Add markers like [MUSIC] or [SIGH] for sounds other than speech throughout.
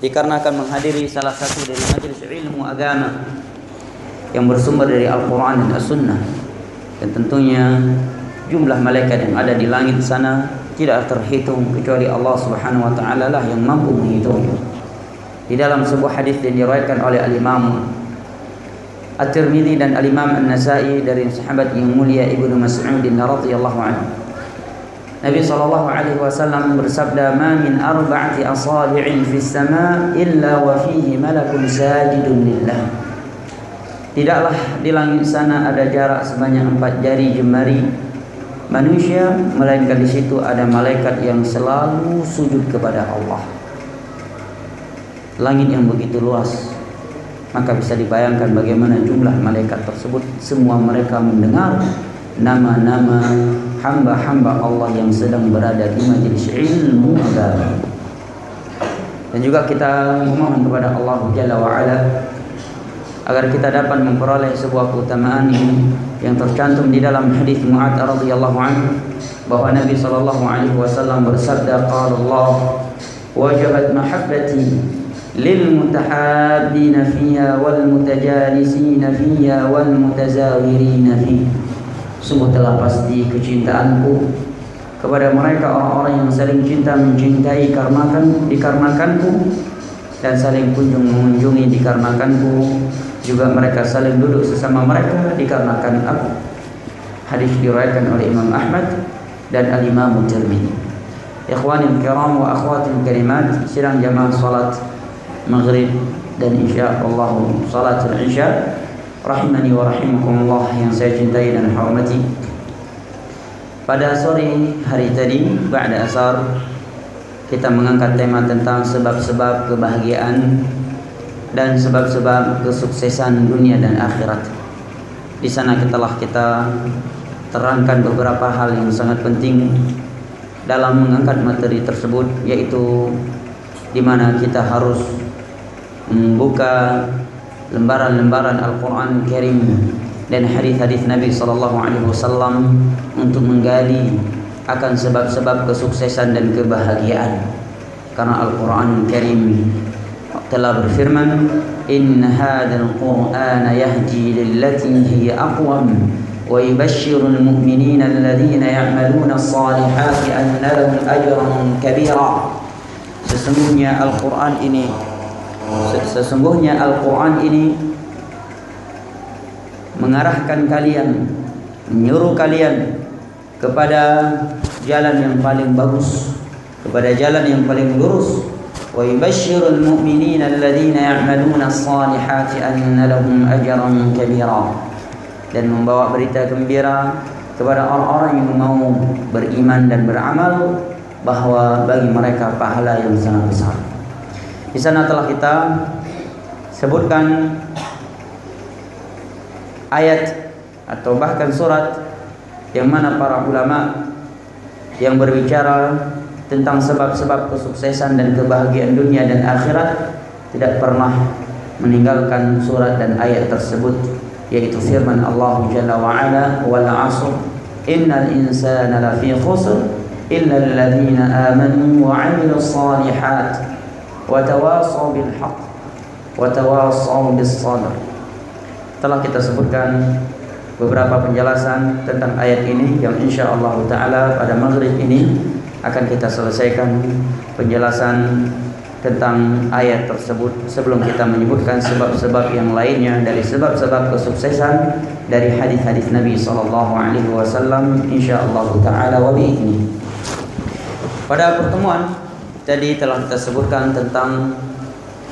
dikarenakan menghadiri salah satu dari majelis ilmu agama yang bersumber dari Al-Quran dan As-Sunnah dan tentunya jumlah malaikat yang ada di langit sana tidak terhitung kecuali Allah Subhanahu wa taala lah yang mampu menghitungnya. Di dalam sebuah hadis yang diriwayatkan oleh Al-Imam At-Tirmidzi dan Al-Imam An-Nasa'i dari sahabat yang mulia Ibnu Mas'ud radhiyallahu anhu. Nabi sallallahu alaihi wasallam bersabda, "Ma min arba'ati asabi'in fis sama' illa wa fihi malakun sajidun lillah." Tidaklah di langit sana ada jarak sebanyak empat jari jemari manusia, melainkan di situ ada malaikat yang selalu sujud kepada Allah. Langit yang begitu luas, maka bisa dibayangkan bagaimana jumlah malaikat tersebut. Semua mereka mendengar nama-nama hamba-hamba Allah yang sedang berada di majelis ilmu agama. Dan juga kita memohon kepada Allah Jalla wa ala agar kita dapat memperoleh sebuah keutamaan yang tercantum di dalam hadis Mu'ad radhiyallahu anhu bahwa Nabi sallallahu alaihi wasallam bersabda qala Allah wajabat mahabbati lil mutahabbina fiha wal mutajalisina fiha wal mutazawirina fiha sungguh telah pasti kecintaanku kepada mereka orang-orang yang saling cinta mencintai karenakan dikarenakanku dan saling kunjung mengunjungi dikarenakanku juga mereka saling duduk sesama mereka dikarenakan aku. Hadis diriwayatkan oleh Imam Ahmad dan Al-Imam Tirmidzi Ikhwanil kiram wa akhwatil karimat sidang jamaah salat maghrib dan insyaallah salatul isya rahimani wa rahimakumullah yang saya cintai dan hormati pada sore hari tadi ba'da asar kita mengangkat tema tentang sebab-sebab kebahagiaan dan sebab-sebab kesuksesan dunia dan akhirat. Di sana telah kita terangkan beberapa hal yang sangat penting dalam mengangkat materi tersebut yaitu di mana kita harus membuka lembaran-lembaran Al-Qur'an Karim dan hadis-hadis Nabi sallallahu alaihi wasallam untuk menggali akan sebab-sebab kesuksesan dan kebahagiaan. Karena Al-Qur'an Karim telah berfirman, "In hadzal Qur'ana yahdi lillati hiya aqwam wa yubashshirul mu'minina alladhina ya'maluna as-salihati anna lahum ajran kabira." Sesungguhnya Al-Qur'an ini sesungguhnya Al-Qur'an ini mengarahkan kalian, menyuruh kalian kepada jalan yang paling bagus, kepada jalan yang paling lurus. Wa yubashshirul mu'minina alladhina ya'maluna as-salihati anna lahum ajran kabira. Dan membawa berita gembira kepada orang-orang yang mau beriman dan beramal bahwa bagi mereka pahala yang sangat besar. Di sana telah kita sebutkan ayat atau bahkan surat yang mana para ulama yang berbicara tentang sebab-sebab kesuksesan dan kebahagiaan dunia dan akhirat tidak pernah meninggalkan surat dan ayat tersebut yaitu firman Allah Jalla wa Ala wal 'asr innal insana lafi khusr illa alladhina amanu wa 'amilus salihat wa tawasaw bil haqq wa tawasaw bis sabr telah kita sebutkan beberapa penjelasan tentang ayat ini yang insya Allah Taala pada maghrib ini akan kita selesaikan penjelasan tentang ayat tersebut sebelum kita menyebutkan sebab-sebab yang lainnya dari sebab-sebab kesuksesan dari hadis-hadis Nabi Sallallahu Alaihi Wasallam insya Allah Taala wa ini. Pada pertemuan tadi telah kita sebutkan tentang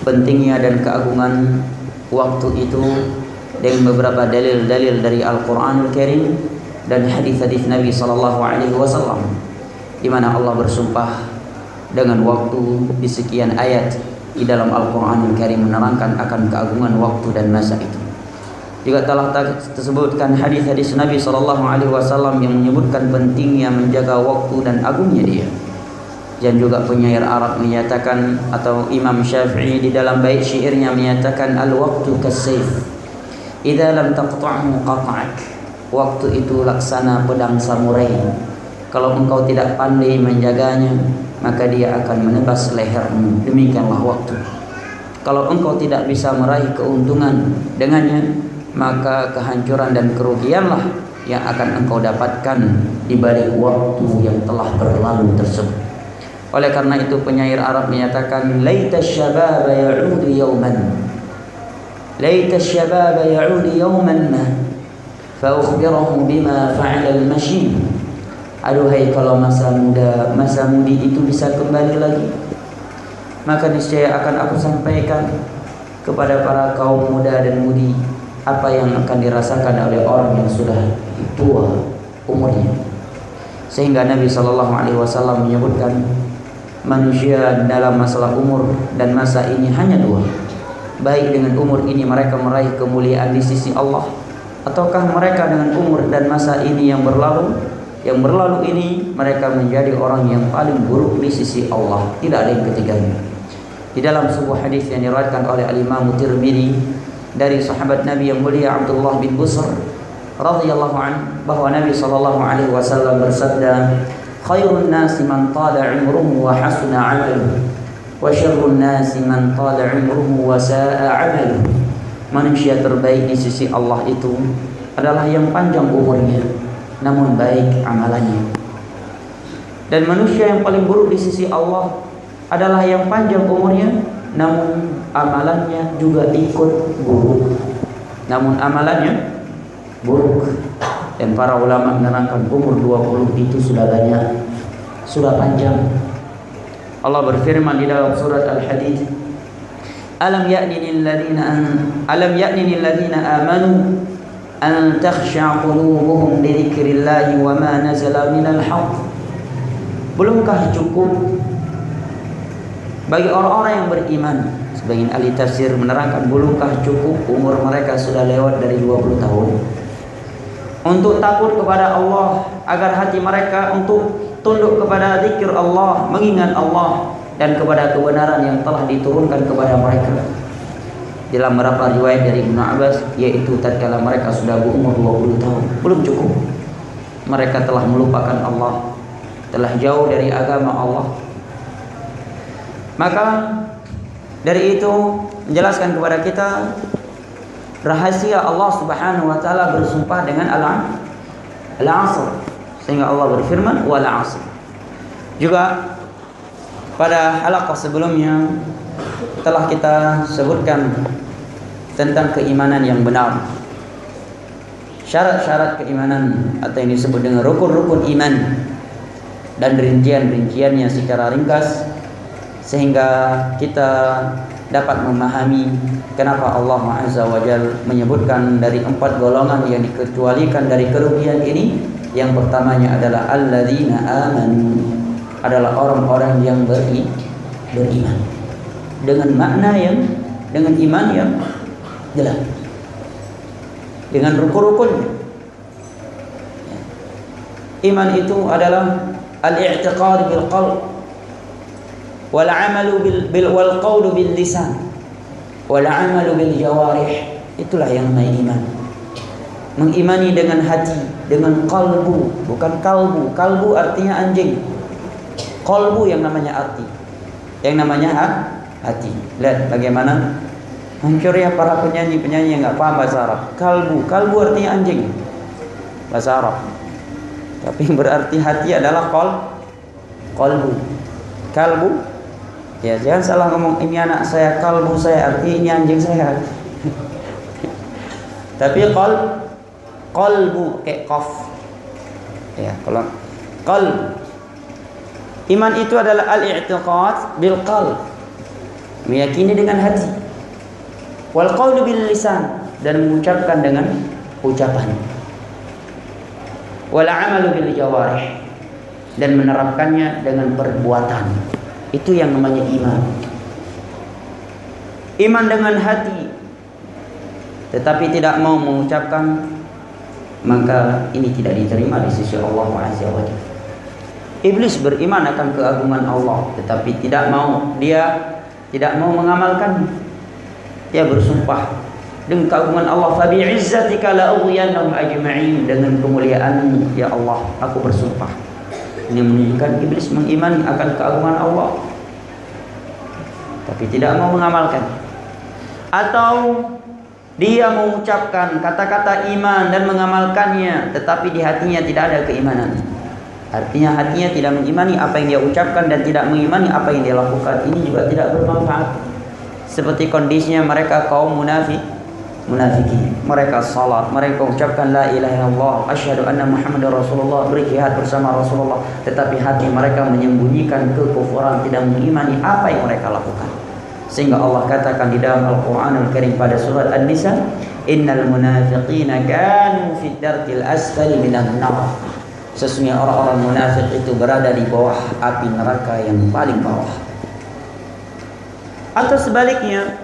pentingnya dan keagungan waktu itu dengan beberapa dalil-dalil dari Al-Qur'anul Karim dan hadis-hadis Nabi sallallahu alaihi wasallam di mana Allah bersumpah dengan waktu di sekian ayat di dalam Al-Qur'anul Karim menerangkan akan keagungan waktu dan masa itu. Juga telah tersebutkan hadis-hadis Nabi sallallahu alaihi wasallam yang menyebutkan pentingnya menjaga waktu dan agungnya dia. Dan juga penyair Arab menyatakan atau Imam Syafi'i di dalam bait syairnya menyatakan al-waqtu kasayf Idza lam taqta'hu qata'ak. Waktu itu laksana pedang samurai. Kalau engkau tidak pandai menjaganya, maka dia akan menebas lehermu demikianlah waktu kalau engkau tidak bisa meraih keuntungan dengannya maka kehancuran dan kerugianlah yang akan engkau dapatkan di balik waktu yang telah berlalu tersebut oleh karena itu penyair Arab menyatakan laita syababa ya'udu yawman. Laita syababa ya'udu yawman ma? Fa ukhbirahu bima fa'ala al-mashim Aduhai kalau masa muda, masa mudi itu bisa kembali lagi Maka niscaya akan aku sampaikan kepada para kaum muda dan mudi Apa yang akan dirasakan oleh orang yang sudah tua umurnya. Sehingga Nabi SAW menyebutkan Manusia dalam masalah umur dan masa ini hanya dua. Baik dengan umur ini mereka meraih kemuliaan di sisi Allah Ataukah mereka dengan umur dan masa ini yang berlalu? Yang berlalu ini mereka menjadi orang yang paling buruk di sisi Allah. Tidak ada yang ketiganya. Di dalam sebuah hadis yang diriwayatkan oleh Al-Imam Tirmizi dari sahabat Nabi yang mulia Abdullah bin Busr radhiyallahu an bahwa Nabi sallallahu alaihi wasallam bersabda khairun nasi man tala umruhu wa hasuna 'amaluhu wa syarrun nasi man tala umruhu wa manusia terbaik di sisi Allah itu adalah yang panjang umurnya namun baik amalannya. Dan manusia yang paling buruk di sisi Allah adalah yang panjang umurnya namun amalannya juga ikut buruk. Namun amalannya buruk dan para ulama menerangkan umur 20 itu sudah banyak sudah panjang. Allah berfirman di dalam surat Al-Hadid Alam ya'ninil ladina an alam ya'ninil ladina amanu an takhsha qulubuhum li dzikrillah wa ma nazala minal haqq? Belumkah cukup bagi orang-orang yang beriman? Sebagian ahli tafsir menerangkan belumkah cukup umur mereka sudah lewat dari 20 tahun? Untuk takut kepada Allah Agar hati mereka untuk tunduk kepada zikir Allah Mengingat Allah Dan kepada kebenaran yang telah diturunkan kepada mereka. Dalam beberapa riwayat dari Ibnu Abbas yaitu tatkala mereka sudah berumur 20 tahun belum cukup. Mereka telah melupakan Allah telah jauh dari agama Allah. Maka dari itu menjelaskan kepada kita rahasia Allah Subhanahu wa taala bersumpah dengan al al-asr sehingga Allah berfirman wal asr juga pada halaqah sebelumnya telah kita sebutkan tentang keimanan yang benar. Syarat-syarat keimanan atau yang disebut dengan rukun-rukun iman dan rincian-rinciannya secara ringkas sehingga kita dapat memahami kenapa Allah Azza wa Jal menyebutkan dari empat golongan yang dikecualikan dari kerugian ini. Yang pertamanya adalah alladzina amanu adalah orang-orang yang beri, beriman. Dengan makna yang dengan iman yang jelas. Dengan rukun-rukunnya iman itu adalah al-i'tiqad bil qalb wal 'amalu bil, bil wal qawlu bil lisan. Wal 'amalu bil jawarih. Itulah yang namanya iman mengimani dengan hati dengan kalbu. Bukan kalbu. Kalbu artinya anjing. Kalbu yang namanya arti yang namanya hati. Lihat bagaimana? Hancurnya para penyanyi-penyanyi yang nggak paham bahasa Arab. Kalbu, kalbu artinya anjing. Bahasa Arab. Tapi berarti hati adalah kol, kolbu. Kalbu, ya jangan salah ngomong ini anak saya, kalbu saya, arti ini anjing saya. [LAUGHS] Tapi kol, kolbu kayak kof. Ya, kalau kol Iman itu adalah al-i'tiqad bil qalb. Meyakini dengan hati wal qawlu bil lisan dan mengucapkan dengan ucapan wal amalu bil jawarih dan menerapkannya dengan perbuatan itu yang namanya iman. Iman dengan hati. Tetapi tidak mau mengucapkan maka ini tidak diterima di sisi Allah Azza wa Iblis beriman akan keagungan Allah tetapi tidak mau dia tidak mau mengamalkan dia bersumpah dengan keagungan Allah fa bi'izzatika la ajma'in. Dengan kemuliaan ya Allah aku bersumpah Ini menunjukkan iblis mengimani akan keagungan Allah. Tapi tidak mau mengamalkan. Atau dia mengucapkan kata-kata iman dan mengamalkannya, tetapi di hatinya tidak ada keimanan. Artinya hatinya tidak mengimani apa yang dia ucapkan dan tidak mengimani apa yang dia lakukan. Ini juga tidak bermanfaat. Seperti kondisinya mereka kaum munafik munafiki. Mereka salat. Mereka ucapkan la ilaha illallah asyhadu anna muhammadar rasulullah. Berjihad bersama rasulullah. Tetapi hati mereka menyembunyikan kekufuran tidak mengimani apa yang mereka lakukan. Sehingga Allah katakan di dalam Al-Qur'an Al-Karim pada surat An-Nisa innal munafiqina kanu fid darkil asfali minan nar. Sesungguhnya orang-orang munafik itu berada di bawah api neraka yang paling bawah. Atau sebaliknya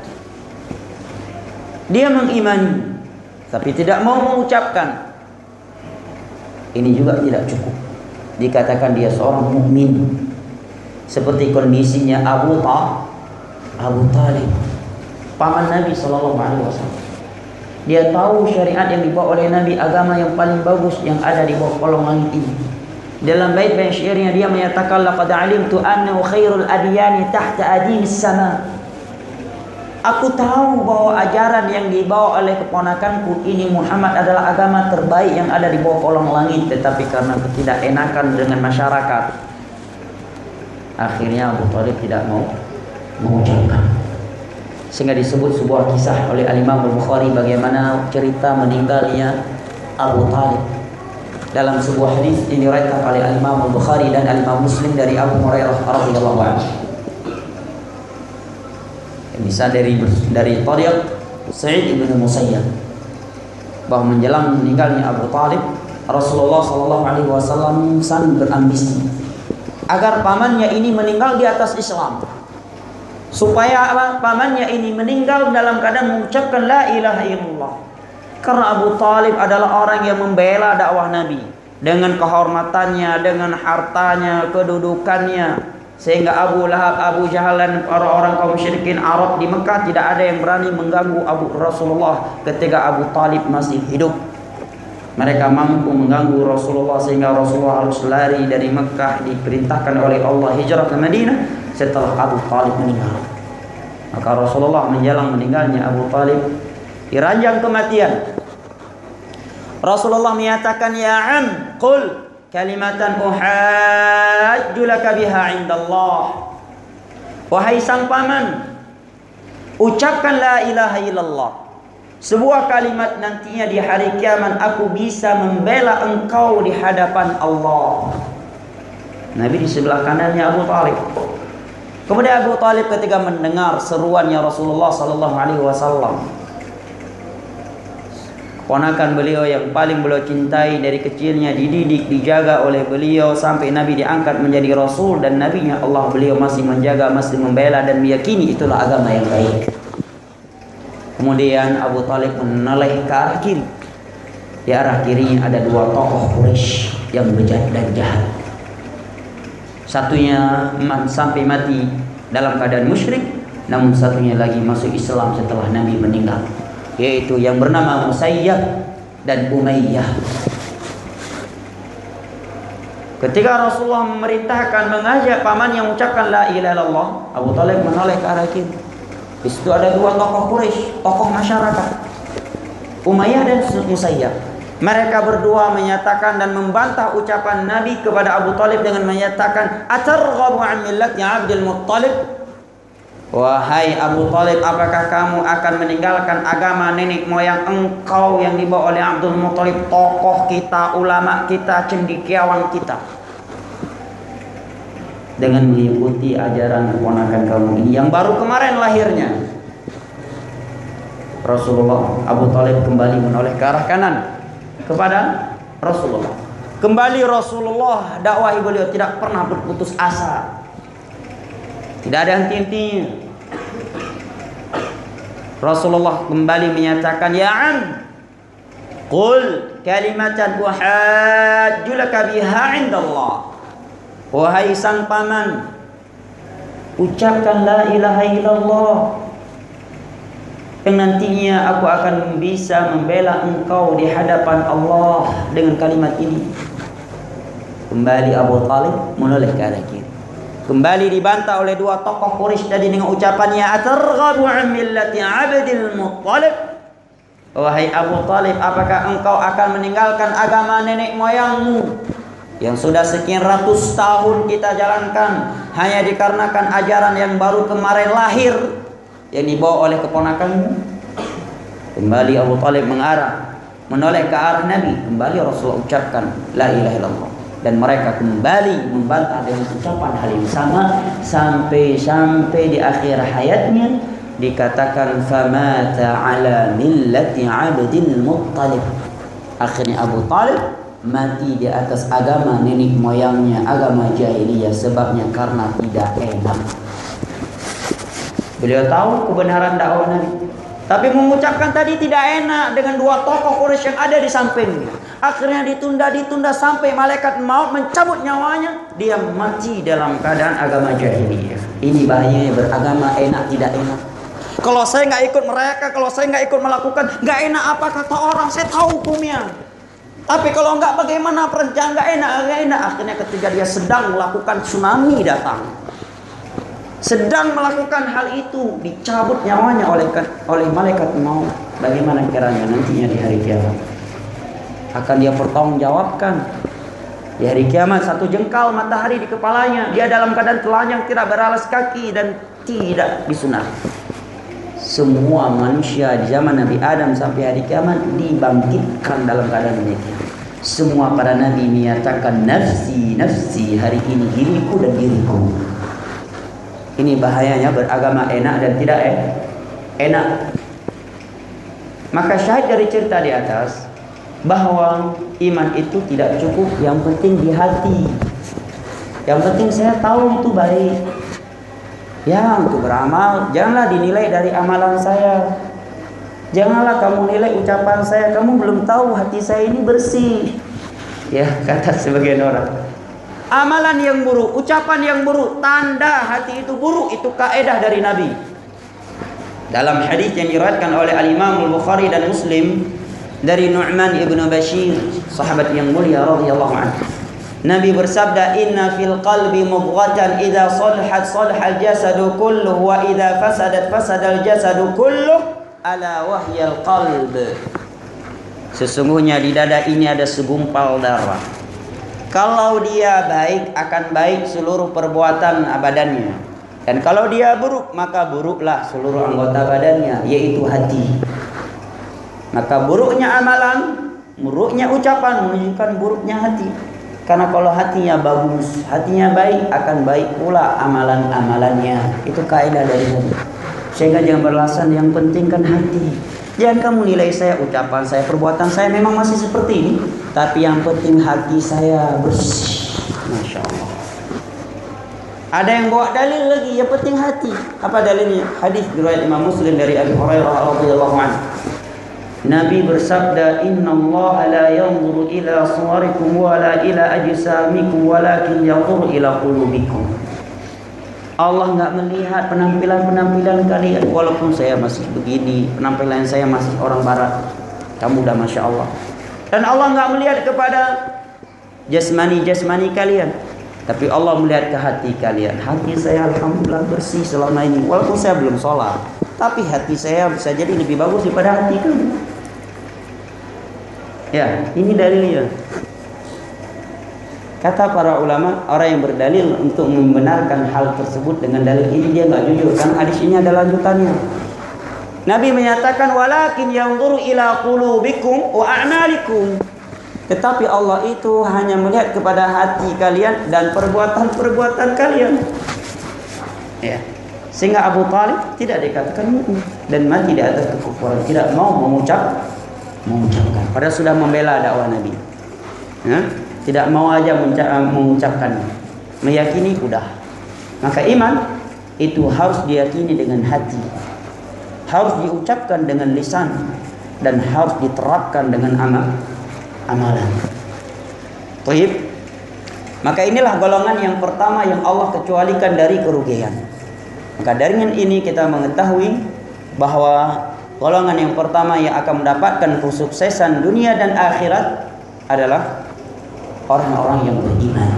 dia mengimani tapi tidak mau mengucapkan. Ini juga tidak cukup. Dikatakan dia seorang mukmin. Seperti kondisinya Abu Ta Abu Talib paman Nabi sallallahu alaihi wasallam. Dia tahu syariat yang dibawa oleh Nabi agama yang paling bagus yang ada di bawah kolong langit ini. Dalam bait-bait syairnya dia menyatakan laqad alimtu annahu khairul adyani tahta adimis sama. Aku tahu bahwa ajaran yang dibawa oleh keponakanku ini Muhammad adalah agama terbaik yang ada di bawah kolong langit. Tetapi karena ketidakenakan dengan masyarakat akhirnya Abu Thalib tidak mau mengucapkan. Sehingga disebut sebuah kisah oleh Al-Imam Al-Bukhari bagaimana cerita meninggalnya Abu Talib. Dalam sebuah hadis ini diriwayatkan oleh Al-Imam Al-Bukhari dan Al-Imam Muslim dari Abu Hurairah radhiyallahu anhu bisa dari dari tariq Sa'id ibn Musayyab. Bahwa menjelang meninggalnya Abu Talib Rasulullah Shallallahu Alaihi Wasallam sang berambisi agar pamannya ini meninggal di atas Islam. Supaya pamannya ini meninggal dalam keadaan mengucapkan la ilaha illallah. Karena Abu Talib adalah orang yang membela dakwah Nabi dengan kehormatannya dengan hartanya kedudukannya sehingga Abu Lahab, Abu Jahal dan orang-orang kaum musyrikin Arab di Mekah tidak ada yang berani mengganggu Abu Rasulullah ketika Abu Talib masih hidup. Mereka mampu mengganggu Rasulullah sehingga Rasulullah harus lari dari Mekah diperintahkan oleh Allah hijrah ke Madinah setelah Abu Talib meninggal. Maka Rasulullah menjelang meninggalnya Abu Talib diranjang kematian. Rasulullah menyatakan ya am qul kalimatan uhajju laka biha indallah. Wahai sang paman ucapkan la ilaha illallah. Sebuah kalimat nantinya di hari kiamat aku bisa membela engkau di hadapan Allah. Nabi di sebelah kanannya Abu Talib. Kemudian Abu Talib ketika mendengar seruannya Rasulullah sallallahu alaihi wasallam Ponakan beliau yang paling beliau cintai dari kecilnya dididik, dijaga oleh beliau sampai Nabi diangkat menjadi Rasul dan Nabinya Allah beliau masih menjaga, masih membela dan meyakini itulah agama yang baik. Kemudian Abu Talib menoleh ke arah kiri. Di arah kirinya ada dua tokoh Quraisy yang bejat dan jahat. Satunya sampai mati dalam keadaan musyrik, namun satunya lagi masuk Islam setelah Nabi meninggal yaitu yang bernama Musayyab dan Umayyah. Ketika Rasulullah memerintahkan mengajak paman yang mengucapkan la ilaha illallah, Abu Talib menoleh ke arah kiri. Di situ ada dua tokoh Quraisy, tokoh masyarakat. Umayyah dan Musayyab. Mereka berdua menyatakan dan membantah ucapan Nabi kepada Abu Talib dengan menyatakan, "Atarghabu an millati Abdul Muttalib?" Wahai Abu Talib, apakah kamu akan meninggalkan agama nenek moyang engkau yang dibawa oleh Abdul Muttalib, tokoh kita, ulama kita, cendikiawan kita? Dengan mengikuti ajaran keponakan kamu ini yang baru kemarin lahirnya. Rasulullah Abu Talib kembali menoleh ke arah kanan kepada Rasulullah. Kembali Rasulullah dakwahi beliau tidak pernah berputus asa tidak ada henti-hentinya. Rasulullah kembali menyatakan, "Ya am, qul kalimatan uhajju laka biha 'indallah." Wahai sang paman, ucapkan la ilaha illallah. Yang nantinya aku akan bisa membela engkau di hadapan Allah dengan kalimat ini. Kembali Abu Talib menoleh ke arah kiri. Kembali dibantah oleh dua tokoh Quraisy tadi dengan ucapannya atarghabu an millati Abdul Muttalib. Wahai Abu Talib, apakah engkau akan meninggalkan agama nenek moyangmu yang sudah sekian ratus tahun kita jalankan hanya dikarenakan ajaran yang baru kemarin lahir yang dibawa oleh keponakanmu? Kembali Abu Talib mengarah menoleh ke arah Nabi. Kembali Rasulullah ucapkan la ilaha illallah dan mereka kembali membantah dengan ucapan hal yang sama sampai-sampai di akhir hayatnya dikatakan famata ala millati abdil muttalib akhirnya Abu Talib mati di atas agama nenek moyangnya agama jahiliyah sebabnya karena tidak enak beliau tahu kebenaran dakwah Nabi tapi mengucapkan tadi tidak enak dengan dua tokoh Quraisy yang ada di sampingnya. Akhirnya ditunda, ditunda sampai malaikat maut mencabut nyawanya. Dia mati dalam keadaan agama jahiliyah. Ini bahayanya beragama enak tidak enak. Kalau saya nggak ikut mereka, kalau saya nggak ikut melakukan, nggak enak apa kata orang, saya tahu hukumnya. Tapi kalau nggak bagaimana perencanaan nggak enak, nggak enak. Akhirnya ketika dia sedang melakukan tsunami datang sedang melakukan hal itu dicabut nyawanya oleh oleh malaikat maut bagaimana kiranya nantinya di hari kiamat akan dia pertanggungjawabkan. Di hari kiamat satu jengkal matahari di kepalanya. Dia dalam keadaan telanjang tidak beralas kaki dan tidak disunat. Semua manusia di zaman Nabi Adam sampai hari kiamat dibangkitkan dalam keadaan demikian. Semua para nabi menyatakan nafsi nafsi hari ini diriku dan diriku. Ini bahayanya beragama enak dan tidak eh, enak. Maka syahid dari cerita di atas bahwa iman itu tidak cukup, yang penting di hati. Yang penting saya tahu itu baik. Ya, untuk beramal janganlah dinilai dari amalan saya. Janganlah kamu nilai ucapan saya, kamu belum tahu hati saya ini bersih. Ya, [LAUGHS] kata sebagian orang. Amalan yang buruk, ucapan yang buruk, tanda hati itu buruk, itu kaedah dari Nabi. Dalam hadis yang diriwayatkan oleh Al-Imam Al-Bukhari dan Muslim dari Nu'man ibnu Bashir, sahabat yang mulia radhiyallahu anhu. Nabi bersabda, "Inna fil qalbi mudghatan idza salahat salaha al-jasadu kulluhu wa idza fasadat fasada al-jasadu kulluhu ala wahyal qalb." Sesungguhnya di dada ini ada segumpal darah. Kalau dia baik akan baik seluruh perbuatan badannya. Dan kalau dia buruk maka buruklah seluruh anggota badannya yaitu hati. Maka buruknya amalan, buruknya ucapan menunjukkan buruknya hati. Karena kalau hatinya bagus, hatinya baik akan baik pula amalan-amalannya. Itu kaidah dari Nabi. Sehingga jangan berlasan yang penting kan hati. Jangan kamu nilai saya, ucapan saya, perbuatan saya memang masih seperti ini. Tapi yang penting hati saya bersih. Masya Allah. Ada yang bawa dalil lagi, yang penting hati. Apa dalilnya? Hadis riwayat Imam Muslim dari Abu Hurairah radhiyallahu anhu. Nabi bersabda, "Inna Allah la yanzuru ila suwarikum wa la ila ajsamikum walakin yanzuru ila qulubikum." Allah nggak melihat penampilan-penampilan kalian walaupun saya masih begini penampilan saya masih orang barat. Kamu udah masya Allah. Dan Allah nggak melihat kepada jasmani-jasmani kalian tapi Allah melihat ke hati kalian. Hati saya alhamdulillah bersih selama ini walaupun saya belum sholat tapi hati saya bisa jadi lebih bagus daripada hati kamu ya ini dalilnya Kata para ulama, orang yang berdalil untuk membenarkan hal tersebut dengan dalil ini dia nggak jujur. Kan hadis ini ada lanjutannya. Nabi menyatakan walakin yanzuru ila qulubikum wa a'malikum. Tetapi Allah itu hanya melihat kepada hati kalian dan perbuatan-perbuatan kalian. Ya. Sehingga Abu Talib tidak dikatakan mukmin dan mati di atas kekufuran, tidak mau mengucap mengucapkan. Padahal sudah membela dakwah Nabi. Ya? Tidak mau aja mengucapkan. Meyakini sudah. Maka iman itu harus diyakini dengan hati. Harus diucapkan dengan lisan. Dan harus diterapkan dengan amal amalan. Taib maka inilah golongan yang pertama yang Allah kecualikan dari kerugian maka dari ini kita mengetahui bahwa golongan yang pertama yang akan mendapatkan kesuksesan dunia dan akhirat adalah orang-orang yang beriman.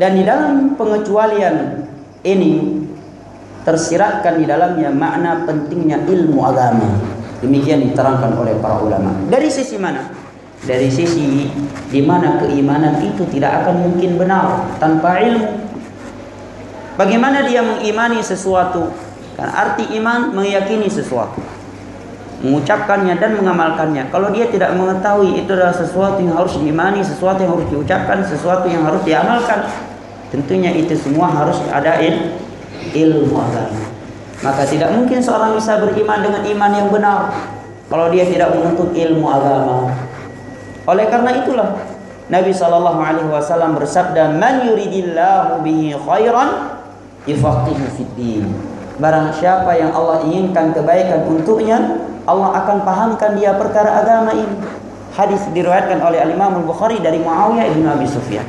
Dan di dalam pengecualian ini tersiratkan di dalamnya makna pentingnya ilmu agama. Demikian diterangkan oleh para ulama. Dari sisi mana? Dari sisi di mana keimanan itu tidak akan mungkin benar tanpa ilmu. Bagaimana dia mengimani sesuatu? Kan arti iman meyakini sesuatu mengucapkannya dan mengamalkannya. Kalau dia tidak mengetahui itu adalah sesuatu yang harus diimani, sesuatu yang harus diucapkan, sesuatu yang harus diamalkan, tentunya itu semua harus ada il, ilmu agama. Maka tidak mungkin seorang bisa beriman dengan iman yang benar kalau dia tidak menuntut ilmu agama. Oleh karena itulah Nabi Shallallahu Alaihi Wasallam bersabda, "Man yuridillahu bihi khairan, yufaqihu fid din." Barang siapa yang Allah inginkan kebaikan untuknya, Allah akan pahamkan dia perkara agama ini. Hadis diriwayatkan oleh Al-Imam Al-Bukhari dari Muawiyah bin Abi Sufyan.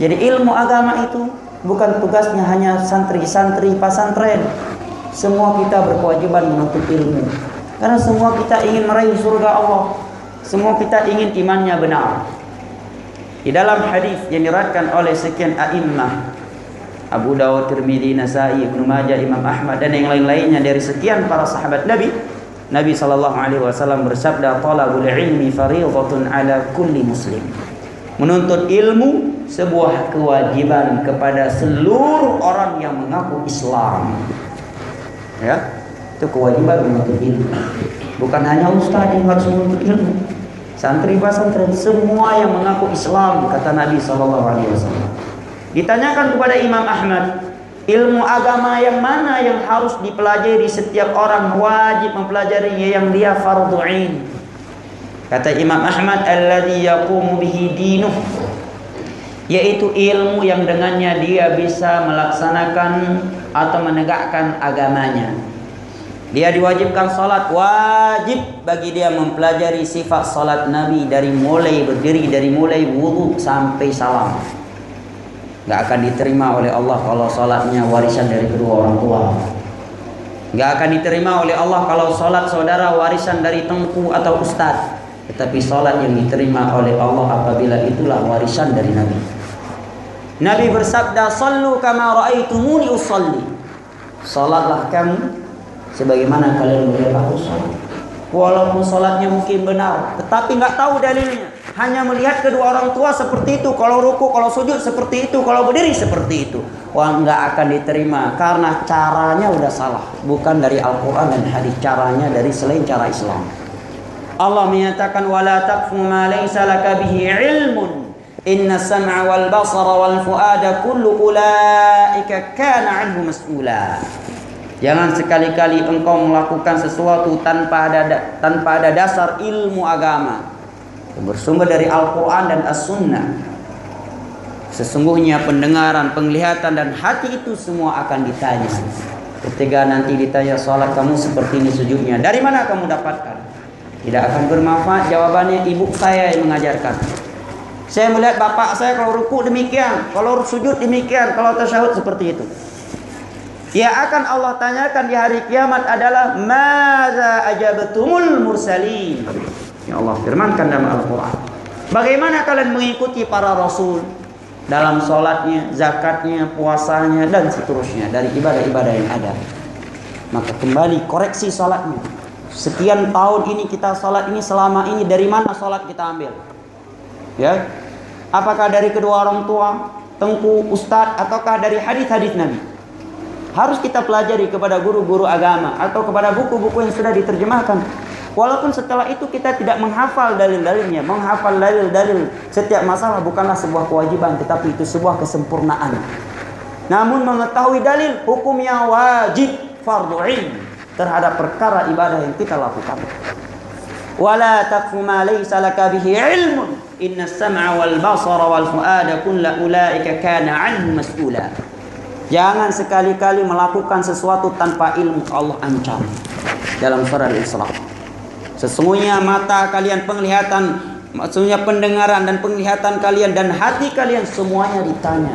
Jadi ilmu agama itu bukan tugasnya hanya santri-santri pesantren. Semua kita berkewajiban menuntut ilmu. Karena semua kita ingin meraih surga Allah. Semua kita ingin imannya benar. Di dalam hadis yang diriwayatkan oleh sekian a'immah Abu Dawud, Tirmidzi, Nasai, Ibnu Majah, Imam Ahmad dan yang lain-lainnya dari sekian para sahabat Nabi Nabi sallallahu alaihi wasallam bersabda talabul ilmi fardhatun ala kulli muslim. Menuntut ilmu sebuah kewajiban kepada seluruh orang yang mengaku Islam. Ya, itu kewajiban menuntut ilmu. Bukan hanya ustaz yang harus menuntut ilmu. Santri pesantren semua yang mengaku Islam kata Nabi sallallahu alaihi wasallam. Ditanyakan kepada Imam Ahmad, Ilmu agama yang mana yang harus dipelajari setiap orang wajib mempelajarinya yang dia fardu ain. Kata Imam Ahmad alladhi yaqumu bihi dinuh yaitu ilmu yang dengannya dia bisa melaksanakan atau menegakkan agamanya. Dia diwajibkan salat wajib bagi dia mempelajari sifat salat Nabi dari mulai berdiri dari mulai wudu sampai salam nggak akan diterima oleh Allah kalau sholatnya warisan dari kedua orang tua. Nggak akan diterima oleh Allah kalau sholat saudara warisan dari tengku atau ustadz tetapi sholat yang diterima oleh Allah apabila itulah warisan dari Nabi. Nabi bersabda sallu kama ra'aitumuni usalli. Sholatlah kamu sebagaimana kalian melihat aku sholat walaupun sholatnya mungkin benar tetapi nggak tahu dalilnya hanya melihat kedua orang tua seperti itu kalau ruku kalau sujud seperti itu kalau berdiri seperti itu. Wah nggak akan diterima karena caranya udah salah bukan dari Al-Quran dan hadis caranya dari selain cara Islam. Allah menyatakan wala taqfu ma laysa laka bihi ilmun. Inna sam'a wal basara wal fuada kullu ulaika kana anhu mas'ula. Jangan sekali-kali engkau melakukan sesuatu tanpa ada tanpa ada dasar ilmu agama bersumber dari Al-Quran dan As-Sunnah. Sesungguhnya pendengaran, penglihatan dan hati itu semua akan ditanya. Ketika nanti ditanya sholat kamu seperti ini sujudnya, dari mana kamu dapatkan? Tidak akan bermanfaat jawabannya ibu saya yang mengajarkan. Saya melihat bapak saya kalau ruku demikian, kalau sujud demikian, kalau tasyahud seperti itu. Ya akan Allah tanyakan di hari kiamat adalah Maza ajabatumul mursalin Ya Allah firmankan dalam Al-Quran. Bagaimana kalian mengikuti para rasul dalam sholatnya, zakatnya, puasanya, dan seterusnya dari ibadah-ibadah yang ada. Maka kembali koreksi sholatnya. Sekian tahun ini kita sholat ini selama ini dari mana sholat kita ambil? Ya, apakah dari kedua orang tua, tengku, ustadz, ataukah dari hadis-hadis Nabi? Harus kita pelajari kepada guru-guru agama atau kepada buku-buku yang sudah diterjemahkan Walaupun setelah itu kita tidak menghafal dalil-dalilnya, menghafal dalil-dalil setiap masalah bukanlah sebuah kewajiban, tetapi itu sebuah kesempurnaan. Namun mengetahui dalil hukumnya wajib fardu ain terhadap perkara ibadah yang kita lakukan. Wala taqfu ma laysa laka bihi ilmun. Inna sam'a wal basara wal fuada kullu ulaika kana 'anhu mas'ula. Jangan sekali-kali melakukan sesuatu tanpa ilmu Allah ancam dalam surah Al-Isra. Sesungguhnya mata kalian penglihatan, maksudnya pendengaran dan penglihatan kalian dan hati kalian semuanya ditanya.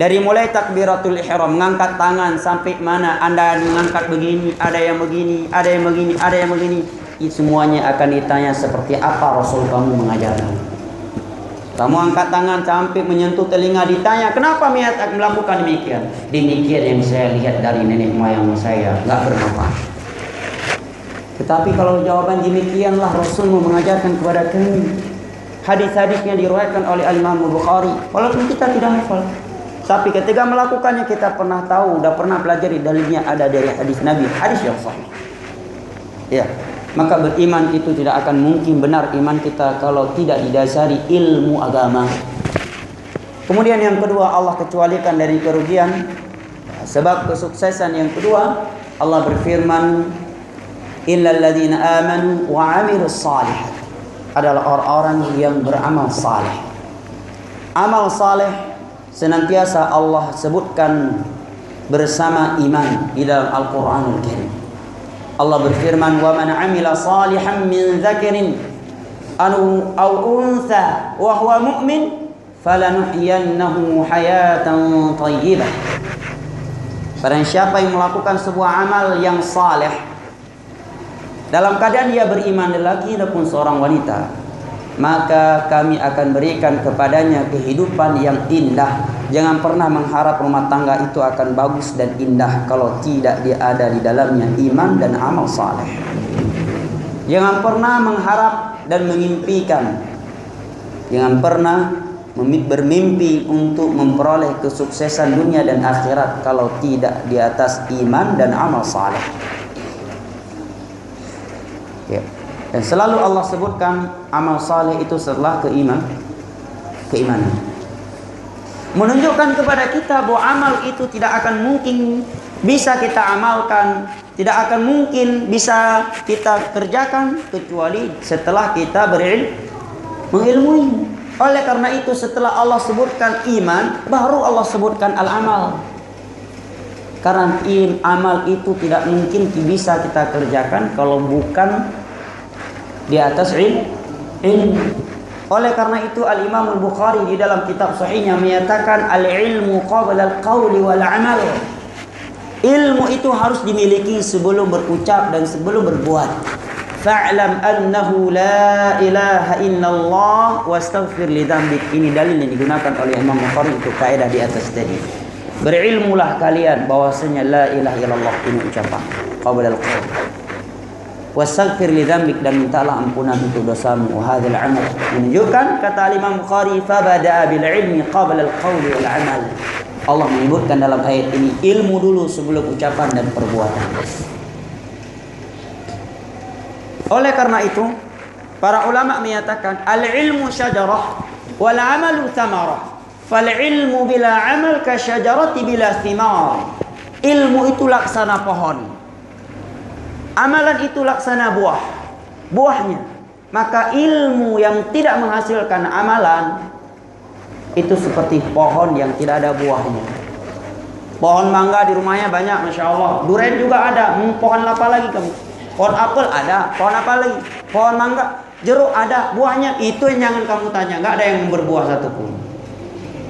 Dari mulai takbiratul ihram, mengangkat tangan sampai mana Anda mengangkat begini, ada yang begini, ada yang begini, ada yang begini. semuanya akan ditanya seperti apa Rasul kamu mengajarkan. Kamu angkat tangan sampai menyentuh telinga ditanya, kenapa niat melakukan demikian? Demikian yang saya lihat dari nenek moyang saya, nggak bermanfaat. Tetapi kalau jawaban demikianlah Rasul mengajarkan kepada kami. Hadis-hadisnya diriwayatkan oleh Imam Bukhari. Walaupun kita tidak hafal, tapi ketika melakukannya kita pernah tahu, sudah pernah pelajari dalilnya ada dari hadis Nabi, hadis yang sahih. Ya, maka beriman itu tidak akan mungkin benar iman kita kalau tidak didasari ilmu agama. Kemudian yang kedua Allah kecualikan dari kerugian. Sebab kesuksesan yang kedua Allah berfirman illal ladzina amanu wa amilus salihat adalah orang-orang yang beramal saleh. Amal saleh senantiasa Allah sebutkan bersama iman di dalam Al-Qur'anul Karim. Allah berfirman wa man amila salihan min dzakarin anu aw untha wa huwa mu'min falanuhyiyannahu hayatan thayyibah. Barang siapa yang melakukan sebuah amal yang saleh dalam keadaan dia beriman lelaki ataupun seorang wanita maka kami akan berikan kepadanya kehidupan yang indah. Jangan pernah mengharap rumah tangga itu akan bagus dan indah kalau tidak dia ada di dalamnya iman dan amal saleh. Jangan pernah mengharap dan mengimpikan. Jangan pernah bermimpi untuk memperoleh kesuksesan dunia dan akhirat kalau tidak di atas iman dan amal saleh ya dan selalu Allah sebutkan amal saleh itu setelah keiman, keimanan. Menunjukkan kepada kita bahwa amal itu tidak akan mungkin bisa kita amalkan, tidak akan mungkin bisa kita kerjakan kecuali setelah kita berilmu mengilmui. Oleh karena itu setelah Allah sebutkan iman, baru Allah sebutkan al-amal. Karena amal itu tidak mungkin bisa kita kerjakan kalau bukan di atas ilmu. Oleh karena itu Al-Imam Al-Bukhari di dalam kitab sahihnya menyatakan al-ilmu qabla al-qawli wal amal. Ilmu itu harus dimiliki sebelum berucap dan sebelum berbuat. Fa'lam annahu la ilaha illallah wastaghfir li dzambik. Ini dalil yang digunakan oleh Imam Bukhari untuk kaidah di atas tadi. Berilmulah kalian bahwasanya la ilaha illallah ini ucapan qabla al-qawl wastaghfir li dzambik dan mintalah ampunan untuk dosamu. Hadzal amal. Menunjukkan kata Imam Bukhari fa bada'a bil ilmi qabla al qawli wal amal. Allah menyebutkan dalam ayat ini ilmu dulu sebelum ucapan dan perbuatan. Oleh karena itu para ulama menyatakan al ilmu syajarah wal amalu thamarah. Fal ilmu bila amal ka syajarati bila thimar. Ilmu itu laksana pohon Amalan itu laksana buah. Buahnya. Maka ilmu yang tidak menghasilkan amalan itu seperti pohon yang tidak ada buahnya. Pohon mangga di rumahnya banyak, masya Allah. Duren juga ada. Hmm, pohon apa lagi kamu? Pohon apel ada. Pohon apa lagi? Pohon mangga, jeruk ada. Buahnya itu yang jangan kamu tanya. Nggak ada yang berbuah satupun.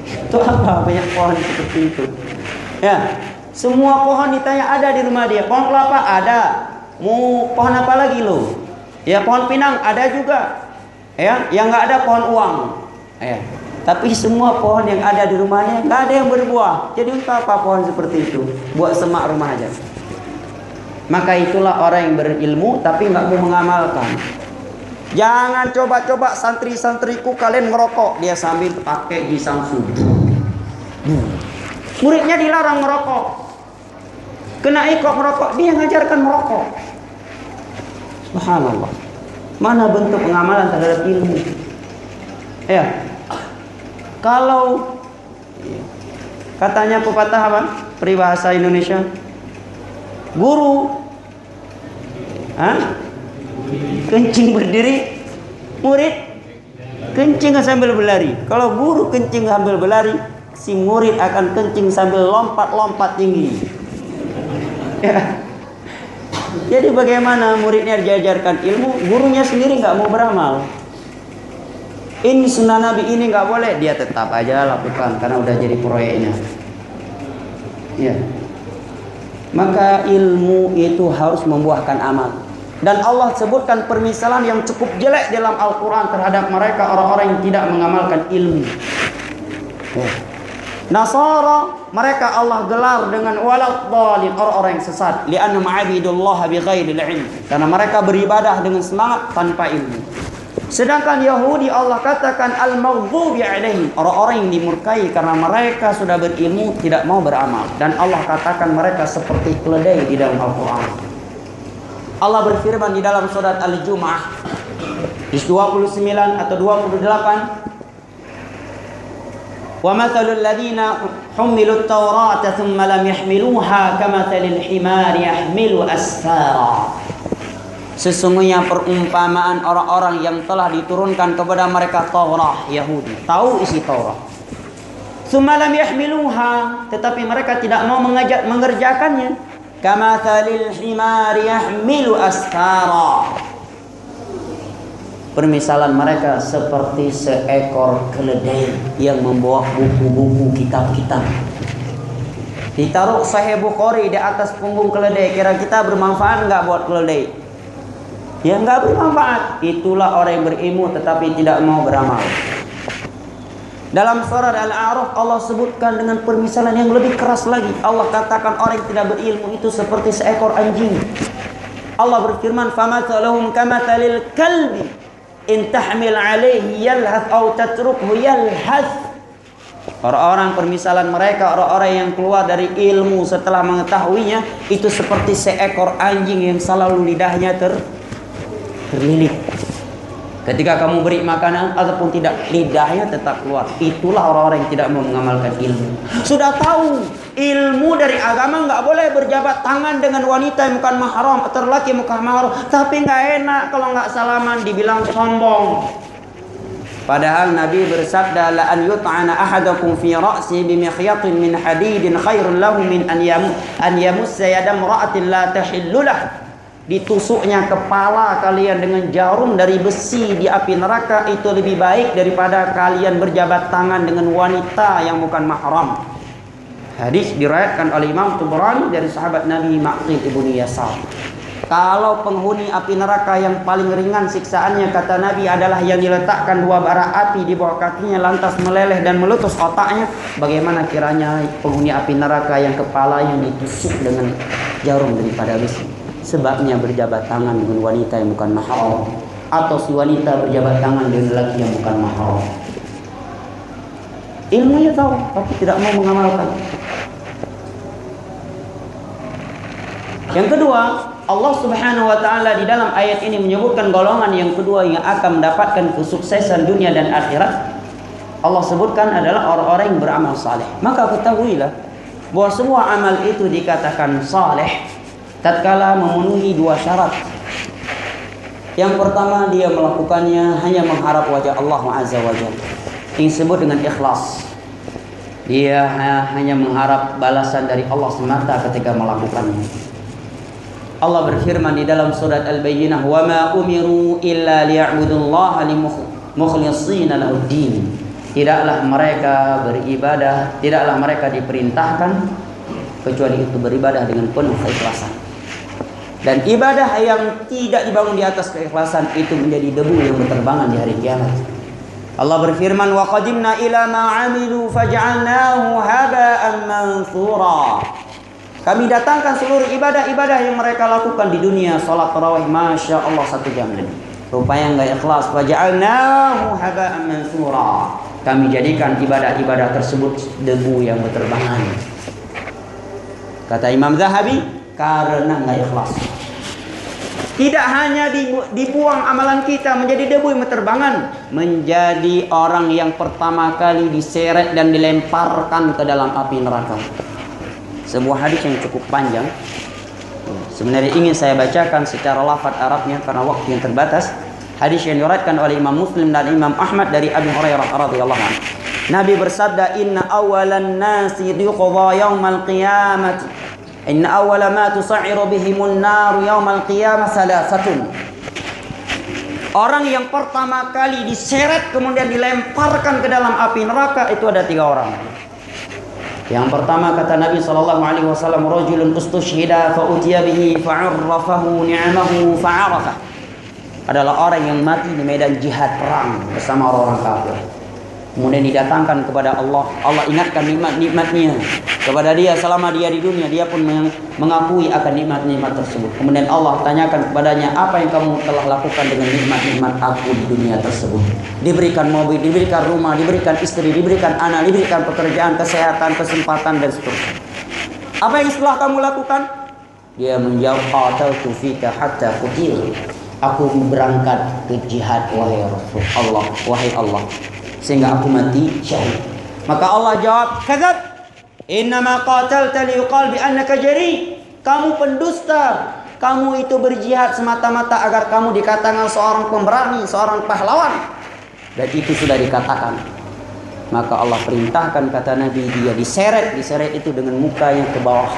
Itu apa? Banyak pohon seperti itu. Ya, semua pohon ditanya ada di rumah dia. Pohon kelapa ada. Mau pohon apa lagi lo? Ya pohon pinang ada juga. Ya, yang nggak ada pohon uang. Ya. Tapi semua pohon yang ada di rumahnya nggak ada yang berbuah. Jadi untuk apa pohon seperti itu? Buat semak rumah aja. Maka itulah orang yang berilmu tapi nggak mau mengamalkan. Jangan coba-coba santri-santriku kalian merokok dia sambil pakai gisang subuh. Muridnya dilarang merokok. Kena ikut merokok, dia ngajarkan merokok. Subhanallah. Mana bentuk pengamalan terhadap ilmu? Ya. Kalau katanya pepatah apa? Peribahasa Indonesia. Guru Hah? Kencing berdiri, murid kencing sambil berlari. Kalau guru kencing sambil berlari, si murid akan kencing sambil lompat-lompat tinggi. Ya. Jadi bagaimana muridnya diajarkan ilmu, gurunya sendiri nggak mau beramal. Ini sunnah Nabi ini nggak boleh, dia tetap aja lakukan karena udah jadi proyeknya. Ya. Maka ilmu itu harus membuahkan amal. Dan Allah sebutkan permisalan yang cukup jelek dalam Al-Quran terhadap mereka orang-orang yang tidak mengamalkan ilmu. Ya. Nasara mereka Allah gelar dengan walad dalin orang-orang yang sesat. Li'anna ma'abidullah bi ghairi ilm karena mereka beribadah dengan semangat tanpa ilmu. Sedangkan Yahudi Allah katakan al-maghdubi alaihim. Orang-orang yang dimurkai karena mereka sudah berilmu tidak mau beramal. Dan Allah katakan mereka seperti keledai di dalam Al-Qur'an. Allah berfirman di dalam surat Al-Jumu'ah 29 atau 28 ومثل الذين حملوا التوراة ثم لم يحملوها كمثل الحمار يحمل أسفارا Sesungguhnya perumpamaan orang-orang yang telah diturunkan kepada mereka Taurat Yahudi. Tahu isi Taurat. Sumalam yahmiluha. Tetapi mereka tidak mau mengajak mengerjakannya. Kama thalil himar yahmilu asfara Permisalan mereka seperti seekor keledai yang membawa buku-buku kitab-kitab. Ditaruh Sahih Bukhari di atas punggung keledai. Kira kita bermanfaat nggak buat keledai? Ya nggak bermanfaat. Itulah orang yang berilmu tetapi tidak mau beramal. Dalam surat Al-A'raf Allah sebutkan dengan permisalan yang lebih keras lagi. Allah katakan orang yang tidak berilmu itu seperti seekor anjing. Allah berfirman, "Famathaluhum kamathalil kalbi." In tahmil alaihi yalhath au tatrukhu yalhath Orang-orang permisalan mereka orang-orang yang keluar dari ilmu setelah mengetahuinya itu seperti seekor anjing yang selalu lidahnya ter terlilit. Ketika kamu beri makanan ataupun tidak, lidahnya tetap keluar. Itulah orang-orang yang tidak mau mengamalkan ilmu. Sudah tahu ilmu dari agama nggak boleh berjabat tangan dengan wanita yang bukan mahram atau laki yang bukan mahram. Tapi nggak enak kalau nggak salaman dibilang sombong. Padahal Nabi bersabda la an yut'ana ahadakum fi ra'si bi mikhyatin min hadidin khairun lahu min an yam an yamussa yadam ra'atin la tahillu ditusuknya kepala kalian dengan jarum dari besi di api neraka itu lebih baik daripada kalian berjabat tangan dengan wanita yang bukan mahram. Hadis diriwayatkan oleh Imam Tubrani dari sahabat Nabi Ma'qil ibnu Yasar. Kalau penghuni api neraka yang paling ringan siksaannya kata Nabi adalah yang diletakkan dua bara api di bawah kakinya lantas meleleh dan meletus otaknya. Bagaimana kiranya penghuni api neraka yang kepalanya ditusuk dengan jarum daripada besi sebabnya berjabat tangan dengan wanita yang bukan mahram atau si wanita berjabat tangan dengan laki yang bukan mahram. Ilmunya tahu tapi tidak mau mengamalkan. Yang kedua, Allah Subhanahu wa taala di dalam ayat ini menyebutkan golongan yang kedua yang akan mendapatkan kesuksesan dunia dan akhirat. Allah sebutkan adalah orang-orang yang beramal saleh. Maka ketahuilah bahwa semua amal itu dikatakan saleh tatkala memenuhi dua syarat. Yang pertama dia melakukannya hanya mengharap wajah Allah Azza wa Jalla. Yang disebut dengan ikhlas. Dia hanya mengharap balasan dari Allah semata ketika melakukannya. Allah berfirman di dalam surat Al-Bayyinah, "Wa ma umiru illa liya'budullaha limukhlishina lahuddin." Tidaklah mereka beribadah, tidaklah mereka diperintahkan kecuali itu beribadah dengan penuh keikhlasan. Dan ibadah yang tidak dibangun di atas keikhlasan itu menjadi debu yang berterbangan di hari kiamat. Allah berfirman wa qadimna ila ma amilu faj'alnahu haba'an mansura. Kami datangkan seluruh ibadah-ibadah yang mereka lakukan di dunia salat tarawih masya Allah satu jam lebih. Rupanya enggak ikhlas faj'alnahu haba'an mansura. Kami jadikan ibadah-ibadah tersebut debu yang berterbangan. Kata Imam Zahabi karena enggak ikhlas. Tidak hanya dibuang amalan kita menjadi debu yang berterbangan, menjadi orang yang pertama kali diseret dan dilemparkan ke dalam api neraka. Sebuah hadis yang cukup panjang. Sebenarnya ingin saya bacakan secara lafaz Arabnya karena waktu yang terbatas. Hadis yang diriwayatkan oleh Imam Muslim dan Imam Ahmad dari Abi Hurairah radhiyallahu anhu. Nabi bersabda, "Inna awalan nasi yuqdha yaumal qiyamati Inna awwala ma tusairu bihimun naru yaumal qiyamah salasatun. Orang yang pertama kali diseret kemudian dilemparkan ke dalam api neraka itu ada tiga orang. Yang pertama kata Nabi sallallahu alaihi wasallam rajulun ustushhida fa utiya bihi fa'arrafahu ni'amahu fa'arafa. Adalah orang yang mati di medan jihad perang bersama orang-orang kafir kemudian didatangkan kepada Allah. Allah ingatkan nikmat-nikmatnya kepada dia selama dia di dunia. Dia pun mengakui akan nikmat-nikmat tersebut. Kemudian Allah tanyakan kepadanya apa yang kamu telah lakukan dengan nikmat-nikmat aku di dunia tersebut? Diberikan mobil diberikan rumah diberikan istri diberikan anak diberikan pekerjaan kesehatan kesempatan dan seterusnya. Apa yang setelah kamu lakukan? Dia menjawab qataltu fika hatta qutil aku berangkat ke jihad wahai Rasul Allah wahai Allah sehingga aku mati syahid. Maka Allah jawab, "Kadzab. Innama qatalta liqal bi annaka jari." Kamu pendusta. Kamu itu berjihad semata-mata agar kamu dikatakan seorang pemberani, seorang pahlawan. Dan itu sudah dikatakan. Maka Allah perintahkan kata Nabi dia diseret, diseret itu dengan mukanya ke bawah.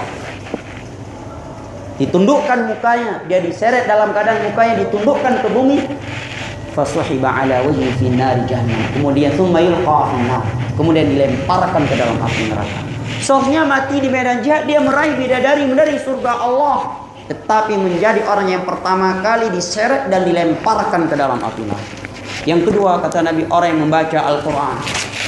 Ditundukkan mukanya, dia diseret dalam keadaan mukanya ditundukkan ke bumi fasuhiba ala wajhi fi nari jahannam. Kemudian thumma yulqa kemudian dilemparkan ke dalam api neraka. Sohnya mati di medan jihad dia meraih bidadari dari surga Allah. Tetapi menjadi orang yang pertama kali diseret dan dilemparkan ke dalam api neraka. Yang kedua kata Nabi orang yang membaca Al-Quran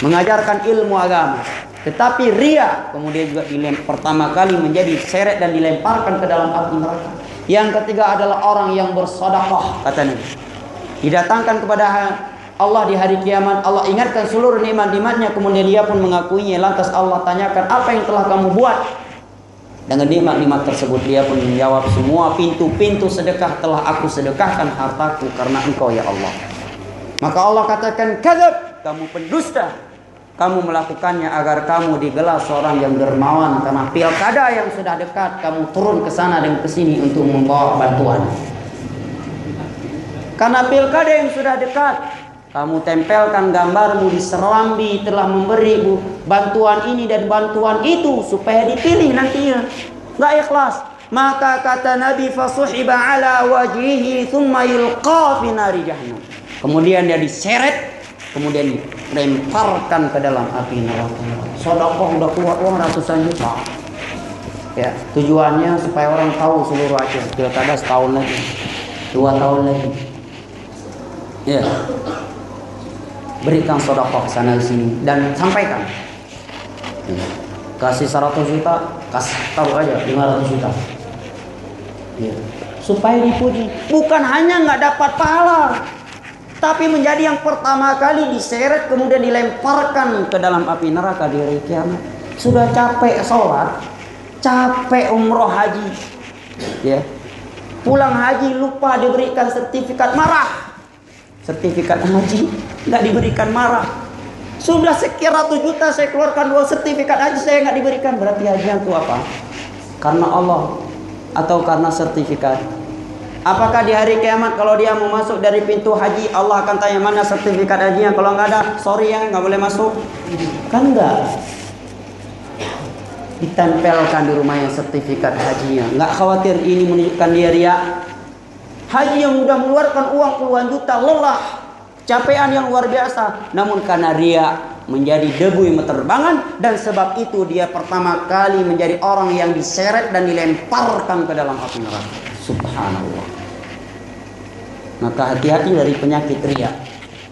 mengajarkan ilmu agama. Tetapi ria kemudian juga dilem pertama kali menjadi seret dan dilemparkan ke dalam api neraka. Yang ketiga adalah orang yang bersedekah kata Nabi didatangkan kepada Allah di hari kiamat. Allah ingatkan seluruh nikmat-nikmatnya. Kemudian dia pun mengakuinya. Lantas Allah tanyakan apa yang telah kamu buat? Dengan nikmat-nikmat tersebut dia pun menjawab semua pintu-pintu sedekah telah aku sedekahkan hartaku karena engkau ya Allah. Maka Allah katakan kadzab kamu pendusta. Kamu melakukannya agar kamu digelar seorang yang dermawan karena pilkada yang sudah dekat. Kamu turun ke sana dan ke sini untuk membawa bantuan karena pilkada yang sudah dekat, kamu tempelkan gambarmu di serambi telah memberi bantuan ini dan bantuan itu supaya dipilih nantinya. Enggak ikhlas. Maka kata Nabi fasuhiba ala wajhihi thumma yulqa fi nari jahannam. Kemudian dia diseret, kemudian dilemparkan ke dalam api neraka. Sedekah udah keluar uang ratusan juta. Ya, tujuannya supaya orang tahu seluruh Aceh pilkada setahun lagi, dua tahun lagi ya. Berikan sodakoh sana sini dan sampaikan. Ya. kasih 100 juta kasih tahu aja 500 juta. Ya. supaya dipuji. Bukan hanya nggak dapat pahala tapi menjadi yang pertama kali diseret kemudian dilemparkan ke dalam api neraka di hari kiamat. Sudah capek sholat capek umroh haji. Ya. Pulang haji lupa diberikan sertifikat marah sertifikat haji nggak diberikan marah. Sudah sekian ratus juta saya keluarkan dua sertifikat haji saya nggak diberikan. Berarti haji itu apa? Karena Allah atau karena sertifikat? Apakah di hari kiamat kalau dia mau masuk dari pintu haji Allah akan tanya mana sertifikat hajinya kalau nggak ada? Sorry ya nggak boleh masuk. Kan enggak ditempelkan di rumahnya sertifikat hajinya. Nggak khawatir ini menunjukkan dia riak Haji yang sudah mengeluarkan uang puluhan juta, lelah, capaian yang luar biasa. Namun karena dia menjadi debu yang terbangan dan sebab itu dia pertama kali menjadi orang yang diseret dan dilemparkan ke dalam api neraka. Subhanallah. Maka hati-hati dari penyakit ria.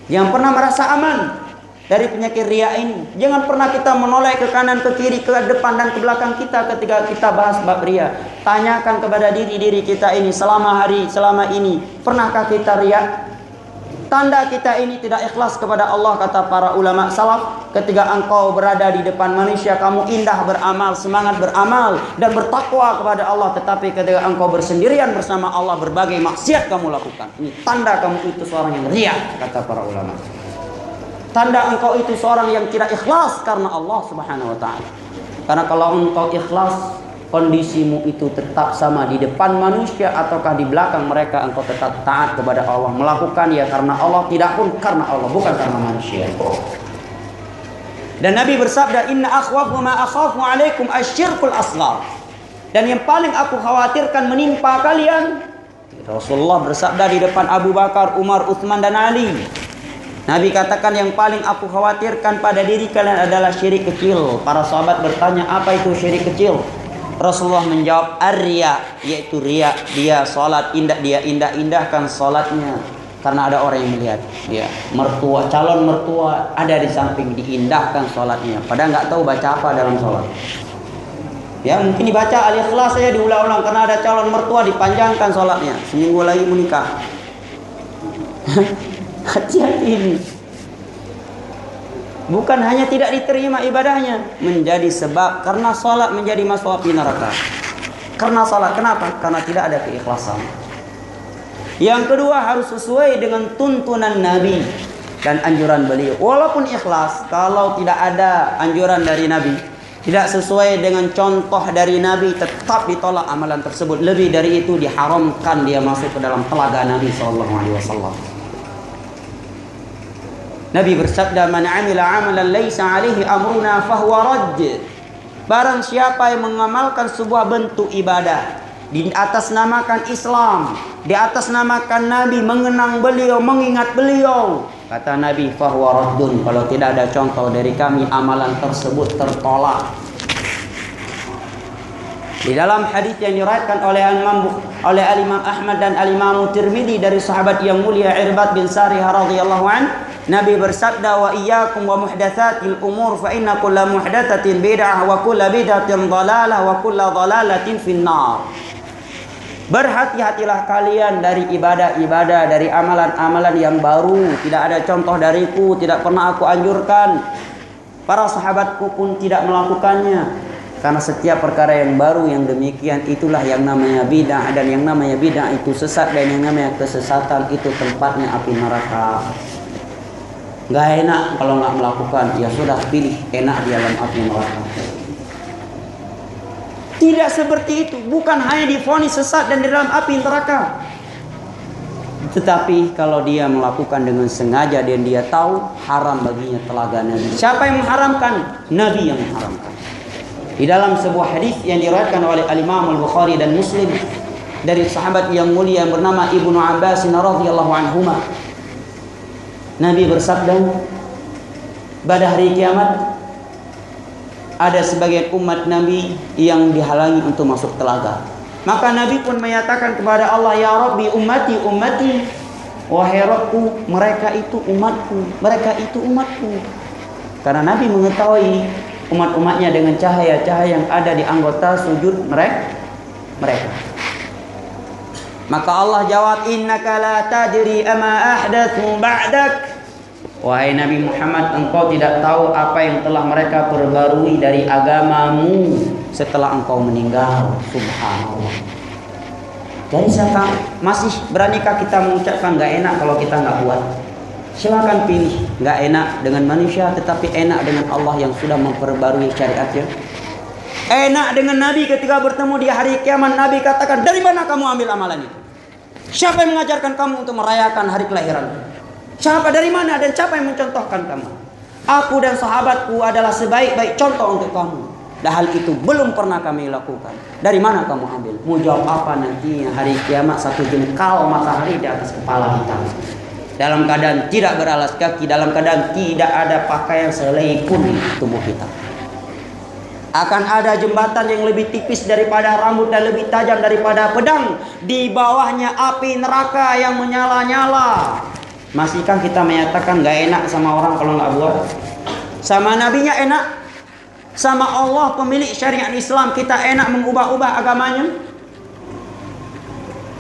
Yang pernah merasa aman dari penyakit ria ini. Jangan pernah kita menoleh ke kanan, ke kiri, ke depan dan ke belakang kita ketika kita bahas bab ria. Tanyakan kepada diri-diri kita ini selama hari, selama ini, pernahkah kita ria? Tanda kita ini tidak ikhlas kepada Allah kata para ulama salaf ketika engkau berada di depan manusia kamu indah beramal semangat beramal dan bertakwa kepada Allah tetapi ketika engkau bersendirian bersama Allah berbagai maksiat kamu lakukan ini tanda kamu itu seorang yang ria kata para ulama Tanda engkau itu seorang yang tidak ikhlas karena Allah Subhanahu wa taala. Karena kalau engkau ikhlas, kondisimu itu tetap sama di depan manusia ataukah di belakang mereka engkau tetap taat kepada Allah, melakukan ya karena Allah, tidak pun karena Allah, bukan karena manusia. Dan Nabi bersabda, "Inna akhwafu ma akhafu alaikum asyirkul asghar." Dan yang paling aku khawatirkan menimpa kalian Rasulullah bersabda di depan Abu Bakar, Umar, Uthman dan Ali Nabi katakan yang paling aku khawatirkan pada diri kalian adalah syirik kecil. Para sahabat bertanya, apa itu syirik kecil? Rasulullah menjawab, arya yaitu ria. Dia salat indah, dia indah-indahkan salatnya karena ada orang yang melihat. Ya, mertua, calon mertua ada di samping diindahkan salatnya. Padahal nggak tahu baca apa dalam salat. Ya mungkin dibaca al-ikhlas saya diulang-ulang karena ada calon mertua dipanjangkan sholatnya seminggu lagi menikah. [LAUGHS] Hati-hati ini. Bukan hanya tidak diterima ibadahnya, menjadi sebab karena sholat menjadi masuk api neraka. Karena sholat, kenapa? Karena tidak ada keikhlasan. Yang kedua harus sesuai dengan tuntunan Nabi dan anjuran beliau. Walaupun ikhlas, kalau tidak ada anjuran dari Nabi, tidak sesuai dengan contoh dari Nabi, tetap ditolak amalan tersebut. Lebih dari itu diharamkan dia masuk ke dalam telaga Nabi Wasallam. Nabi bersabda, "Man 'amila 'amalan laisa 'alaihi amruna fahuwa radd." Barang siapa yang mengamalkan sebuah bentuk ibadah di atas namakan Islam, di atas namakan Nabi, mengenang beliau, mengingat beliau, kata Nabi fahuwa raddun. Kalau tidak ada contoh dari kami, amalan tersebut tertolak. Di dalam hadis yang diriwayatkan oleh Imam oleh Al Imam Ahmad dan Al Imam Tirmidzi dari sahabat yang mulia Irbad bin Sarih radhiyallahu an Nabi bersabda wa iyyakum wa muhdatsatil umur fa inna kulla muhdatsatin bid'ah wa kulla bid'atin dhalalah wa kulla dhalalatin finnar. Berhati-hatilah kalian dari ibadah-ibadah, dari amalan-amalan yang baru. Tidak ada contoh dariku, tidak pernah aku anjurkan. Para sahabatku pun tidak melakukannya. Karena setiap perkara yang baru yang demikian itulah yang namanya bid'ah dan yang namanya bid'ah itu sesat dan yang namanya kesesatan itu tempatnya api neraka. Gak enak kalau nggak melakukan, ya sudah pilih enak di dalam api neraka. Tidak seperti itu, bukan hanya difonis sesat dan di dalam api neraka. Tetapi kalau dia melakukan dengan sengaja dan dia tahu haram baginya telaga Nabi. Siapa yang mengharamkan? Nabi yang mengharamkan. Di dalam sebuah hadis yang diriwayatkan oleh Al Imam Al Bukhari dan Muslim dari sahabat yang mulia yang bernama Ibnu Abbas radhiyallahu anhuma Nabi bersabda pada hari kiamat ada sebagian umat Nabi yang dihalangi untuk masuk telaga. Maka Nabi pun menyatakan kepada Allah, Ya Rabbi ummati ummati. Wahai Rabbku, mereka itu umatku, mereka itu umatku. Karena Nabi mengetahui umat-umatnya dengan cahaya-cahaya yang ada di anggota sujud mereka. mereka. Maka Allah jawab, Innaka la tadri ama ahdathu ba'dak. Wahai Nabi Muhammad, engkau tidak tahu apa yang telah mereka perbarui dari agamamu setelah engkau meninggal. Subhanallah. Jadi siapa masih beranikah kita mengucapkan nggak enak kalau kita nggak buat? Silakan pilih nggak enak dengan manusia, tetapi enak dengan Allah yang sudah memperbarui syariatnya. Enak dengan Nabi ketika bertemu di hari kiamat Nabi katakan dari mana kamu ambil amalan itu? Siapa yang mengajarkan kamu untuk merayakan hari kelahiran? Siapa dari mana dan siapa yang mencontohkan kamu? Aku dan sahabatku adalah sebaik-baik contoh untuk kamu. Dan hal itu belum pernah kami lakukan. Dari mana kamu ambil? Mau jawab apa nantinya hari kiamat satu jengkal matahari di atas kepala kita. Dalam keadaan tidak beralas kaki, dalam keadaan tidak ada pakaian selai pun tubuh kita. Akan ada jembatan yang lebih tipis daripada rambut dan lebih tajam daripada pedang. Di bawahnya api neraka yang menyala-nyala. Masihkah kita menyatakan gak enak sama orang kalau nggak buat? Sama nabinya enak. Sama Allah pemilik syariat Islam kita enak mengubah-ubah agamanya.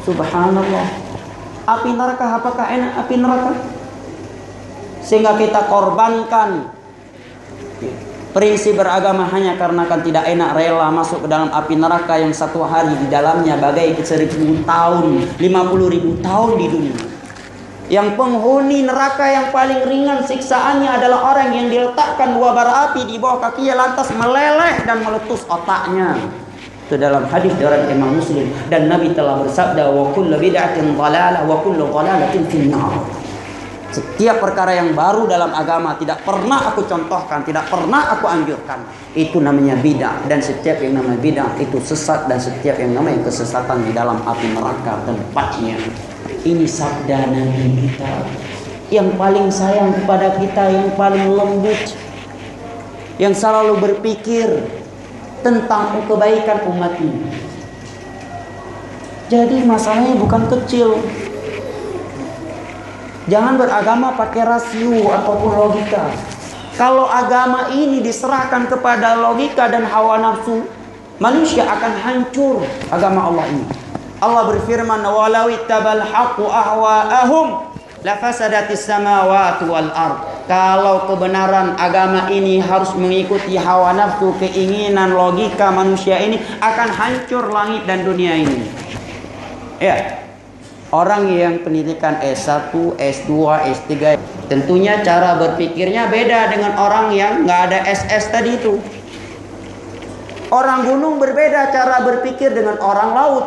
Subhanallah. Api neraka apakah enak api neraka? Sehingga kita korbankan prinsip beragama hanya karena kan tidak enak rela masuk ke dalam api neraka yang satu hari di dalamnya bagai seribu tahun, lima puluh ribu tahun di dunia. Yang penghuni neraka yang paling ringan siksaannya adalah orang yang diletakkan dua bara api di bawah kakinya lantas meleleh dan meletus otaknya. Itu dalam hadis dari Imam Muslim dan Nabi telah bersabda wa kullu bid'atin dhalalah wa kullu dhalalatin finnar. Setiap perkara yang baru dalam agama tidak pernah aku contohkan, tidak pernah aku anjurkan. Itu namanya bid'ah dan setiap yang namanya bid'ah itu sesat dan setiap yang namanya kesesatan di dalam api neraka tempatnya. Ini sabda Nabi kita. yang paling sayang kepada kita, yang paling lembut, yang selalu berpikir tentang kebaikan umat ini. Jadi masalahnya bukan kecil. Jangan beragama pakai rasio ataupun logika. Kalau agama ini diserahkan kepada logika dan hawa nafsu, manusia akan hancur agama Allah ini. Allah berfirman, "Walau ittabal haqqu ahwa'ahum lafasadatis samawati wal ard." Kalau kebenaran agama ini harus mengikuti hawa nafsu, keinginan, logika manusia ini akan hancur langit dan dunia ini. Ya, Orang yang pendidikan S1, S2, S3 tentunya cara berpikirnya beda dengan orang yang nggak ada SS tadi itu. Orang gunung berbeda cara berpikir dengan orang laut.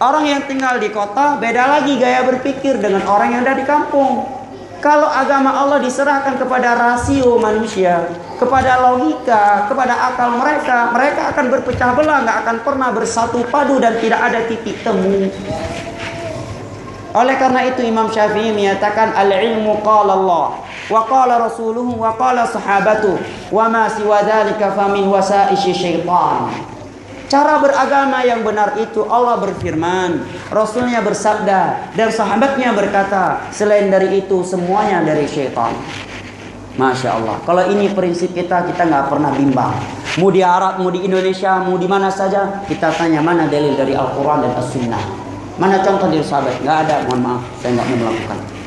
Orang yang tinggal di kota beda lagi gaya berpikir dengan orang yang ada di kampung. Kalau agama Allah diserahkan kepada rasio manusia, kepada logika, kepada akal mereka, mereka akan berpecah belah, nggak akan pernah bersatu padu dan tidak ada titik temu. Oleh karena itu Imam Syafi'i menyatakan al-ilmu qala Allah wa qala rasuluhu wa qala sahabatu wa ma siwa dzalika famin wasa'isy syaitan. Cara beragama yang benar itu Allah berfirman, Rasulnya bersabda, dan sahabatnya berkata, selain dari itu semuanya dari syaitan. Masya Allah. Kalau ini prinsip kita, kita nggak pernah bimbang. Mau di Arab, mau di Indonesia, mau di mana saja, kita tanya mana dalil dari Al-Quran dan As-Sunnah. Mana contoh dari sahabat? Nggak ada, mohon maaf, saya nggak mau melakukan.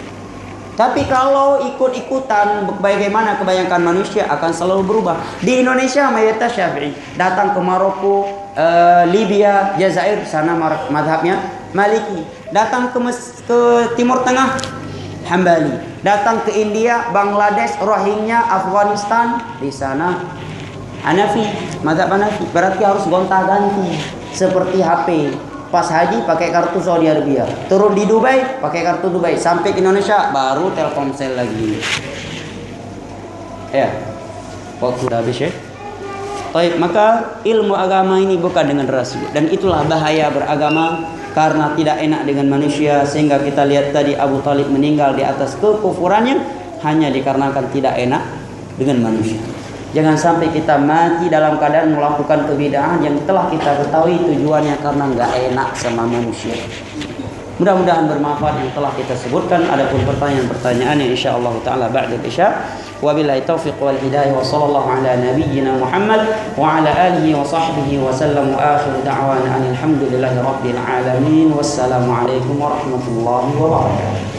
Tapi kalau ikut-ikutan bagaimana kebanyakan manusia akan selalu berubah. Di Indonesia mayoritas Syafi'i, datang ke Maroko, uh, Libya, Jazair, sana madhabnya Maliki. Datang ke, ke Timur Tengah, Hambali. Datang ke India, Bangladesh, Rohingya, Afghanistan, di sana Hanafi, madhab Hanafi. Berarti harus gonta-ganti seperti HP. Pas haji pakai kartu Saudi Arabia. Turun di Dubai pakai kartu Dubai. Sampai ke Indonesia baru Telkomsel lagi. Ya. Waktu sudah habis ya. Baik, maka ilmu agama ini bukan dengan rasio dan itulah bahaya beragama karena tidak enak dengan manusia sehingga kita lihat tadi Abu Talib meninggal di atas kekufurannya hanya dikarenakan tidak enak dengan manusia. Jangan sampai kita mati dalam keadaan melakukan kebidahan yang telah kita ketahui tujuannya karena nggak enak sama manusia. Mudah-mudahan bermanfaat yang telah kita sebutkan. Adapun pertanyaan-pertanyaan yang insya Allah taala ba'da isya. Wabillahi taufiq wal hidayah wa sallallahu ala nabiyyina Muhammad wa ala alihi wa sahbihi wa sallam wa akhir da'wana alhamdulillahi rabbil alamin. Wassalamu alaikum warahmatullahi wabarakatuh.